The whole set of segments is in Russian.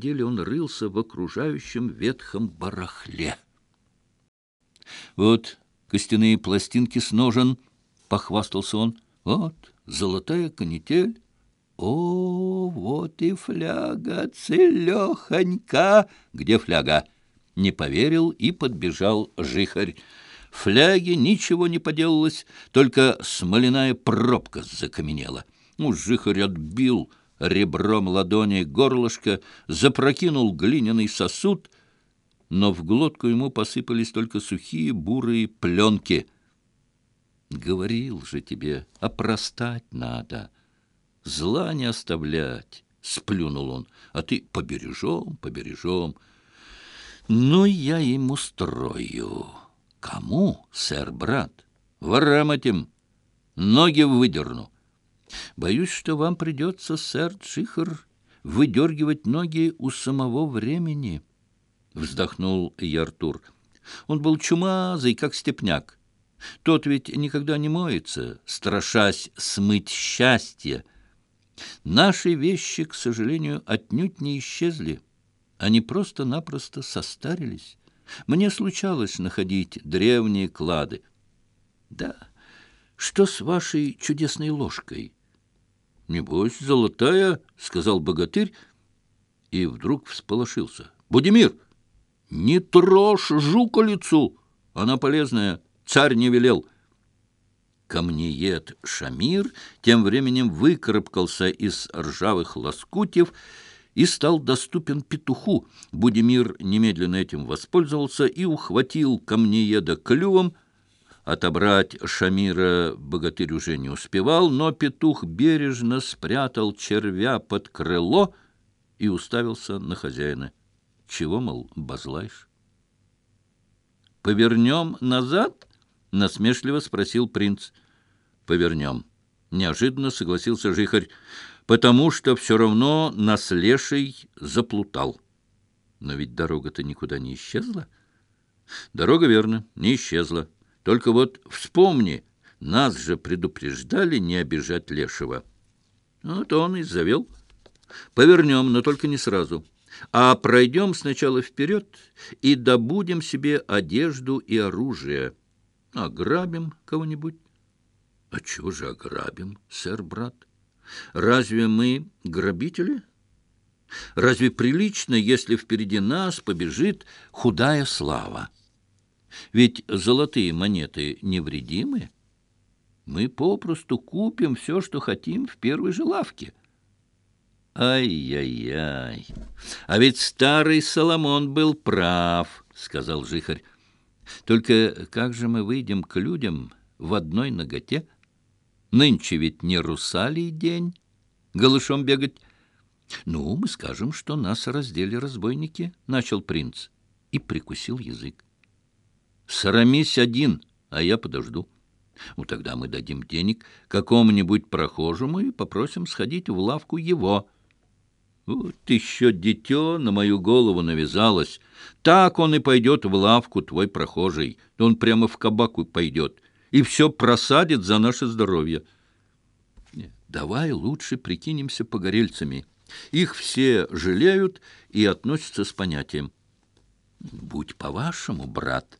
деле он рылся в окружающем ветхом барахле. «Вот костяные пластинки с ножен», — похвастался он. «Вот золотая канитель». «О, вот и фляга целехонька!» «Где фляга?» Не поверил и подбежал жихарь. Фляге ничего не поделалось, только смоляная пробка закаменела. Ну, жихарь отбил ребром ладони горлышко, запрокинул глиняный сосуд, но в глотку ему посыпались только сухие бурые пленки. «Говорил же тебе, опростать надо, зла не оставлять», — сплюнул он, — «а ты побережем, побережем». «Ну, я им устрою». «Кому, сэр-брат?» «Ворам этим. Ноги выдерну». Боюсь, что вам придется, сэр Джихар, выдергивать ноги у самого времени, — вздохнул Яртур. Он был чумазый, как степняк. Тот ведь никогда не моется, страшась смыть счастье. Наши вещи, к сожалению, отнюдь не исчезли. Они просто-напросто состарились. Мне случалось находить древние клады. Да, что с вашей чудесной ложкой? «Небось, золотая», — сказал богатырь, и вдруг всполошился. «Будимир, не трожь жуколицу, она полезная, царь не велел». Камнеед Шамир тем временем выкарабкался из ржавых лоскутьев и стал доступен петуху. Будимир немедленно этим воспользовался и ухватил камнееда клювом, Отобрать Шамира богатырь уже не успевал, но петух бережно спрятал червя под крыло и уставился на хозяина. Чего, мол, базлаешь? «Повернем назад?» — насмешливо спросил принц. «Повернем». Неожиданно согласился жихарь, потому что все равно нас заплутал. Но ведь дорога-то никуда не исчезла. Дорога, верно, не исчезла. Только вот вспомни, нас же предупреждали не обижать лешего. Ну, вот он и завел. Повернем, но только не сразу. А пройдем сначала вперед и добудем себе одежду и оружие. Ограбим кого-нибудь. А чего же ограбим, сэр-брат? Разве мы грабители? Разве прилично, если впереди нас побежит худая слава? Ведь золотые монеты невредимы. Мы попросту купим все, что хотим в первой же лавке. Ай-яй-яй! А ведь старый Соломон был прав, сказал жихарь. Только как же мы выйдем к людям в одной ноготе? Нынче ведь не русалий день. Голышом бегать. Ну, мы скажем, что нас раздели разбойники, начал принц и прикусил язык. Срамись один, а я подожду. Ну, тогда мы дадим денег какому-нибудь прохожему и попросим сходить в лавку его. Вот еще дитё на мою голову навязалось. Так он и пойдет в лавку, твой прохожий. Он прямо в кабаку пойдет и все просадит за наше здоровье. Давай лучше прикинемся погорельцами. Их все жалеют и относятся с понятием. Будь по-вашему, брат».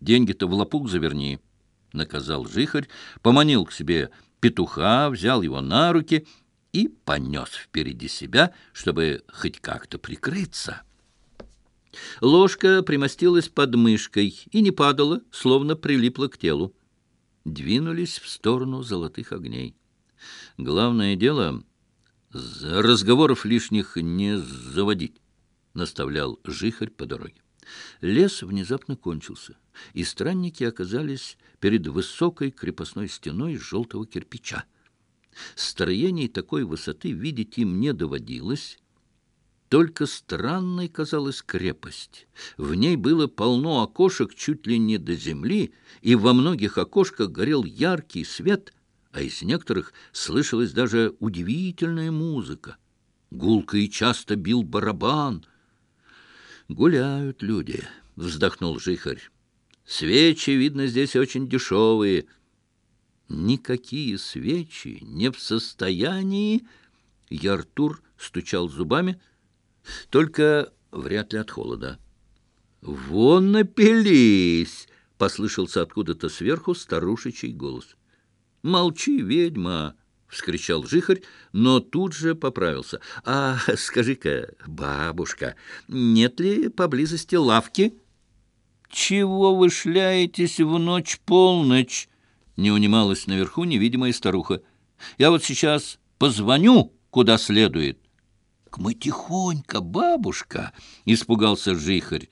Деньги-то в лопух заверни, — наказал жихарь, поманил к себе петуха, взял его на руки и понес впереди себя, чтобы хоть как-то прикрыться. Ложка примостилась под мышкой и не падала, словно прилипла к телу. Двинулись в сторону золотых огней. Главное дело — разговоров лишних не заводить, — наставлял жихарь по дороге. Лес внезапно кончился. и странники оказались перед высокой крепостной стеной из желтого кирпича. Строений такой высоты видеть им не доводилось, только странной казалась крепость. В ней было полно окошек чуть ли не до земли, и во многих окошках горел яркий свет, а из некоторых слышалась даже удивительная музыка. Гулко и часто бил барабан — «Гуляют люди», — вздохнул жихарь. Свечи, видно, здесь очень дешевые. Никакие свечи не в состоянии... Яртур стучал зубами, только вряд ли от холода. «Вон напились!» — послышался откуда-то сверху старушечий голос. «Молчи, ведьма!» — вскричал жихарь, но тут же поправился. «А скажи-ка, бабушка, нет ли поблизости лавки?» чего вы шляетесь в ночь-полночь?» Не унималась наверху невидимая старуха. «Я вот сейчас позвоню, куда следует». К мы тихонько, бабушка!» — испугался жихарь.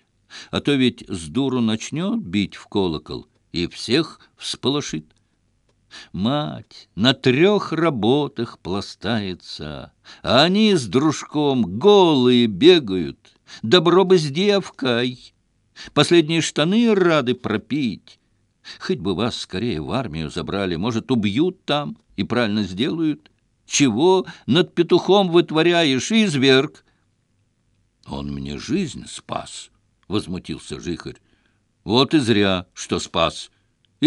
«А то ведь с дуру начнет бить в колокол и всех всполошит». Мать на трех работах пластается, а они с дружком голые бегают. Добро бы с девкой!» Последние штаны рады пропить. Хоть бы вас скорее в армию забрали, может, убьют там и правильно сделают. Чего над петухом вытворяешь, изверг? Он мне жизнь спас, — возмутился жихарь. Вот и зря, что спас.